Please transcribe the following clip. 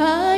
Bye.